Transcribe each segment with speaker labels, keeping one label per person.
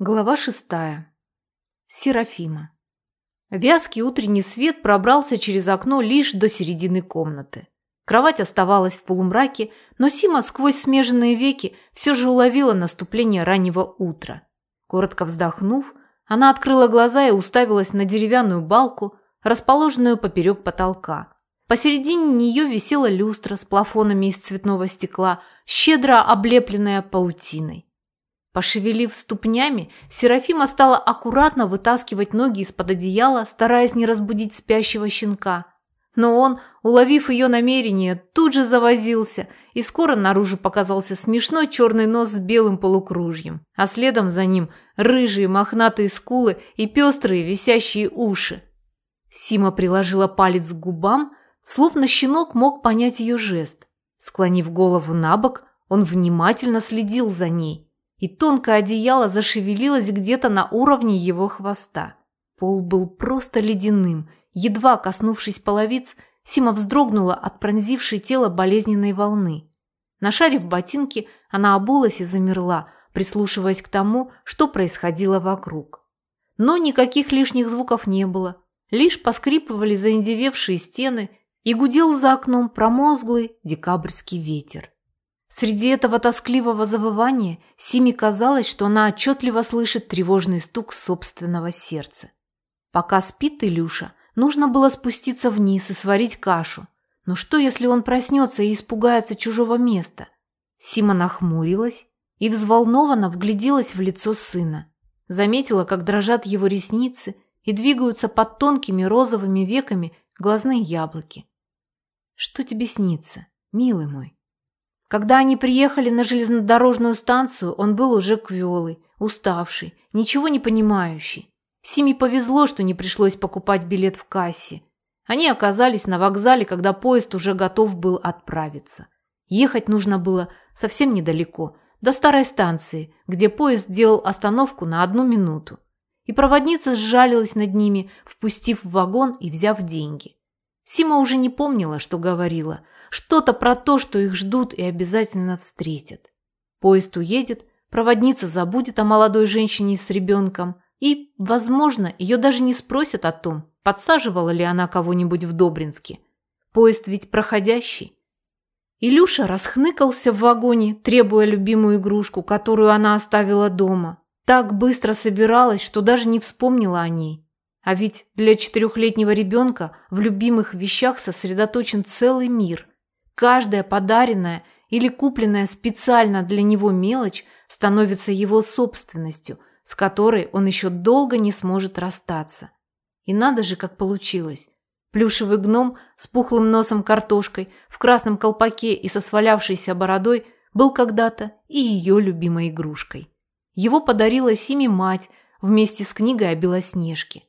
Speaker 1: Глава шестая. Серафима. Вязкий утренний свет пробрался через окно лишь до середины комнаты. Кровать оставалась в полумраке, но Сима сквозь смеженные веки все же уловила наступление раннего утра. Коротко вздохнув, она открыла глаза и уставилась на деревянную балку, расположенную поперек потолка. Посередине нее висела люстра с плафонами из цветного стекла, щедро облепленная паутиной. Пошевелив ступнями, Серафима стала аккуратно вытаскивать ноги из-под одеяла, стараясь не разбудить спящего щенка. Но он, уловив ее намерение, тут же завозился, и скоро наружу показался смешной черный нос с белым полукружьем, а следом за ним рыжие мохнатые скулы и пестрые висящие уши. Сима приложила палец к губам, словно щенок мог понять ее жест. Склонив голову на бок, он внимательно следил за ней – и тонкое одеяло зашевелилось где-то на уровне его хвоста. Пол был просто ледяным. Едва коснувшись половиц, Сима вздрогнула от пронзившей тело болезненной волны. Нашарив ботинки, она обулась и замерла, прислушиваясь к тому, что происходило вокруг. Но никаких лишних звуков не было. Лишь поскрипывали заиндевевшие стены и гудел за окном промозглый декабрьский ветер. Среди этого тоскливого завывания Симе казалось, что она отчетливо слышит тревожный стук собственного сердца. Пока спит Илюша, нужно было спуститься вниз и сварить кашу. Но что, если он проснется и испугается чужого места? Сима нахмурилась и взволнованно вгляделась в лицо сына. Заметила, как дрожат его ресницы и двигаются под тонкими розовыми веками глазные яблоки. «Что тебе снится, милый мой?» Когда они приехали на железнодорожную станцию, он был уже квелый, уставший, ничего не понимающий. Симе повезло, что не пришлось покупать билет в кассе. Они оказались на вокзале, когда поезд уже готов был отправиться. Ехать нужно было совсем недалеко, до старой станции, где поезд делал остановку на одну минуту. И проводница сжалилась над ними, впустив в вагон и взяв деньги. Сима уже не помнила, что говорила – что-то про то, что их ждут и обязательно встретят. Поезд уедет, проводница забудет о молодой женщине с ребенком и, возможно, ее даже не спросят о том, подсаживала ли она кого-нибудь в Добринске. Поезд ведь проходящий. Илюша расхныкался в вагоне, требуя любимую игрушку, которую она оставила дома. Так быстро собиралась, что даже не вспомнила о ней. А ведь для четырехлетнего ребенка в любимых вещах сосредоточен целый мир. Каждая подаренная или купленная специально для него мелочь становится его собственностью, с которой он еще долго не сможет расстаться. И надо же, как получилось. Плюшевый гном с пухлым носом картошкой, в красном колпаке и со свалявшейся бородой был когда-то и ее любимой игрушкой. Его подарила Симе мать вместе с книгой о Белоснежке.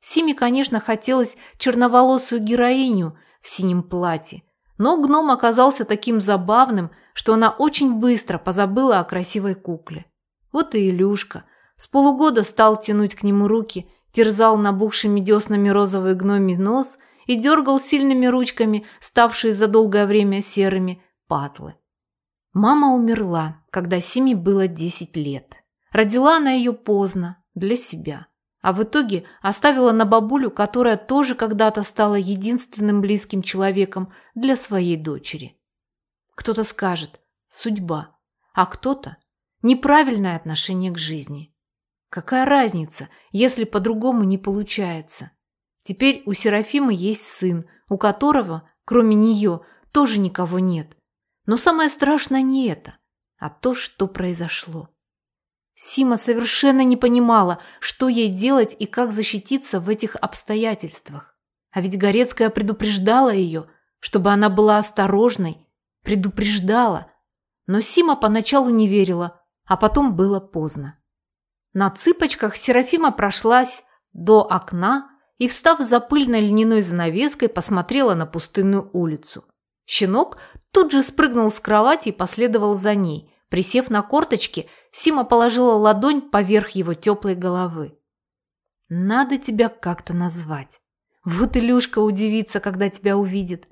Speaker 1: Симе, конечно, хотелось черноволосую героиню в синем платье, но гном оказался таким забавным, что она очень быстро позабыла о красивой кукле. Вот и Илюшка. С полугода стал тянуть к нему руки, терзал набухшими деснами розовый гномий нос и дергал сильными ручками, ставшие за долгое время серыми, патлы. Мама умерла, когда Симе было 10 лет. Родила она ее поздно, для себя а в итоге оставила на бабулю, которая тоже когда-то стала единственным близким человеком для своей дочери. Кто-то скажет «судьба», а кто-то «неправильное отношение к жизни». Какая разница, если по-другому не получается? Теперь у Серафимы есть сын, у которого, кроме нее, тоже никого нет. Но самое страшное не это, а то, что произошло. Сима совершенно не понимала, что ей делать и как защититься в этих обстоятельствах. А ведь Горецкая предупреждала ее, чтобы она была осторожной. Предупреждала. Но Сима поначалу не верила, а потом было поздно. На цыпочках Серафима прошлась до окна и, встав за пыльной льняной занавеской, посмотрела на пустынную улицу. Щенок тут же спрыгнул с кровати и последовал за ней – Присев на корточки, Сима положила ладонь поверх его теплой головы. «Надо тебя как-то назвать. Вот Илюшка удивится, когда тебя увидит».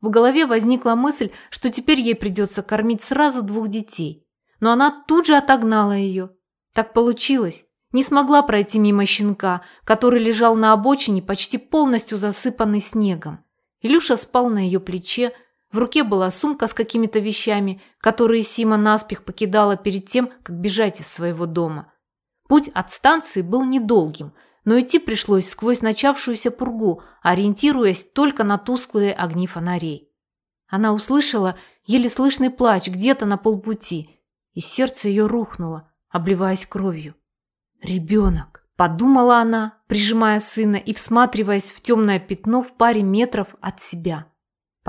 Speaker 1: В голове возникла мысль, что теперь ей придется кормить сразу двух детей. Но она тут же отогнала ее. Так получилось. Не смогла пройти мимо щенка, который лежал на обочине, почти полностью засыпанный снегом. Илюша спал на ее плече, в руке была сумка с какими-то вещами, которые Сима наспех покидала перед тем, как бежать из своего дома. Путь от станции был недолгим, но идти пришлось сквозь начавшуюся пургу, ориентируясь только на тусклые огни фонарей. Она услышала еле слышный плач где-то на полпути, и сердце ее рухнуло, обливаясь кровью. «Ребенок!» – подумала она, прижимая сына и всматриваясь в темное пятно в паре метров от себя.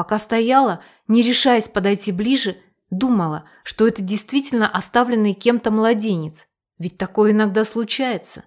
Speaker 1: Пока стояла, не решаясь подойти ближе, думала, что это действительно оставленный кем-то младенец, ведь такое иногда случается.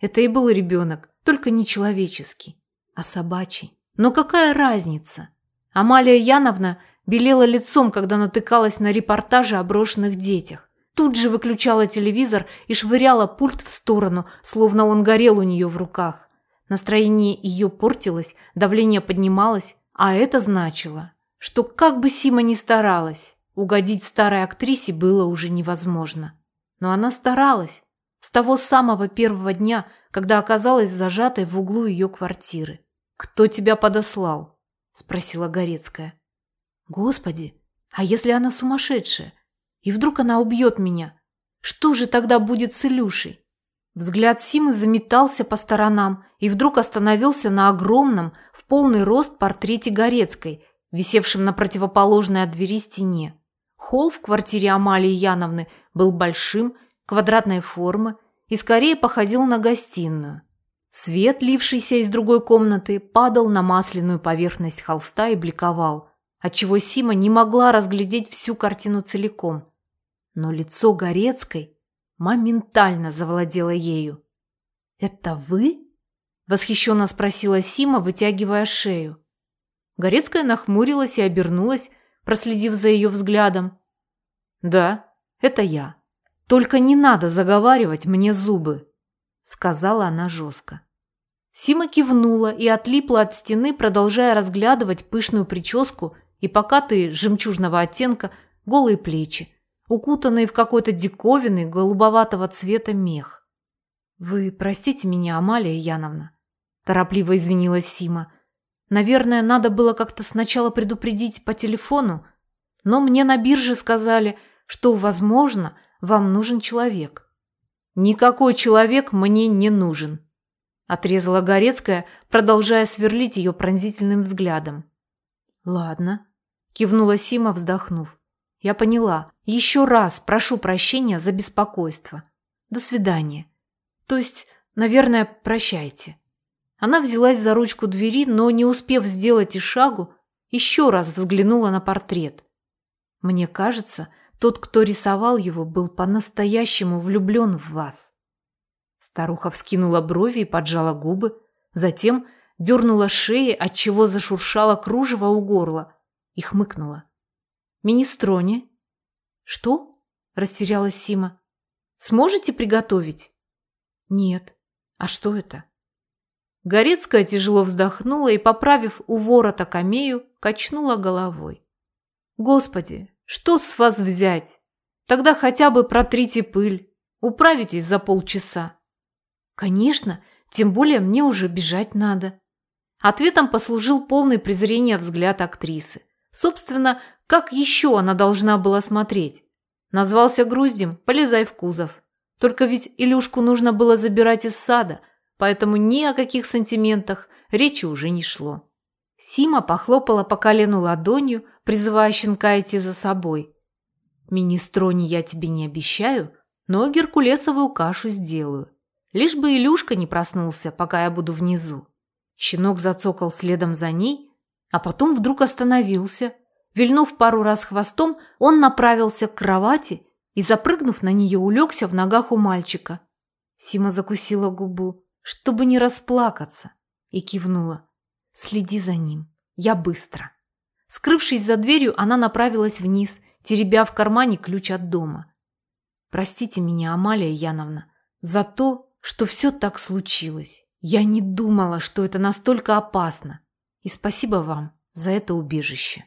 Speaker 1: Это и был ребенок, только не человеческий, а собачий. Но какая разница? Амалия Яновна белела лицом, когда натыкалась на репортажи о брошенных детях тут же выключала телевизор и швыряла пульт в сторону, словно он горел у нее в руках. Настроение ее портилось, давление поднималось, а это значило, что как бы Сима ни старалась, угодить старой актрисе было уже невозможно. Но она старалась с того самого первого дня, когда оказалась зажатой в углу ее квартиры. «Кто тебя подослал?» – спросила Горецкая. «Господи, а если она сумасшедшая? И вдруг она убьет меня? Что же тогда будет с Илюшей? Взгляд Симы заметался по сторонам и вдруг остановился на огромном, в полный рост портрете Горецкой, висевшем на противоположной от двери стене. Холл в квартире Амалии Яновны был большим, квадратной формы и скорее походил на гостиную. Свет, лившийся из другой комнаты, падал на масляную поверхность холста и бликовал, отчего Сима не могла разглядеть всю картину целиком. Но лицо Горецкой моментально завладело ею. «Это вы?» – восхищенно спросила Сима, вытягивая шею. Горецкая нахмурилась и обернулась, проследив за ее взглядом. «Да, это я. Только не надо заговаривать мне зубы», – сказала она жестко. Сима кивнула и отлипла от стены, продолжая разглядывать пышную прическу и покатые жемчужного оттенка голые плечи, укутанные в какой-то диковинный голубоватого цвета мех. «Вы простите меня, Амалия Яновна», – торопливо извинилась Сима. «Наверное, надо было как-то сначала предупредить по телефону, но мне на бирже сказали, что, возможно, вам нужен человек». «Никакой человек мне не нужен», – отрезала Горецкая, продолжая сверлить ее пронзительным взглядом. «Ладно», кивнула Сима, вздохнув. Я поняла. Еще раз прошу прощения за беспокойство. До свидания. То есть, наверное, прощайте. Она взялась за ручку двери, но, не успев сделать и шагу, еще раз взглянула на портрет. Мне кажется, тот, кто рисовал его, был по-настоящему влюблен в вас. Старуха вскинула брови и поджала губы, затем дернула шеи, отчего зашуршало кружево у горла – и хмыкнула. «Министроне?» «Что?» – растерялась Сима. «Сможете приготовить?» «Нет. А что это?» Горецкая тяжело вздохнула и, поправив у ворота камею, качнула головой. «Господи, что с вас взять? Тогда хотя бы протрите пыль, управитесь за полчаса». «Конечно, тем более мне уже бежать надо». Ответом послужил полный презрения взгляд актрисы. Собственно, как еще она должна была смотреть? Назвался груздем, полезай в кузов. Только ведь Илюшку нужно было забирать из сада, поэтому ни о каких сантиментах речи уже не шло. Сима похлопала по колену ладонью, призывая щенка идти за собой. «Министрони я тебе не обещаю, но геркулесовую кашу сделаю. Лишь бы Илюшка не проснулся, пока я буду внизу». Щенок зацокал следом за ней, а потом вдруг остановился. Вильнув пару раз хвостом, он направился к кровати и, запрыгнув на нее, улегся в ногах у мальчика. Сима закусила губу, чтобы не расплакаться, и кивнула. «Следи за ним. Я быстро». Скрывшись за дверью, она направилась вниз, теребя в кармане ключ от дома. «Простите меня, Амалия Яновна, за то, что все так случилось. Я не думала, что это настолько опасно. И спасибо вам за это убежище.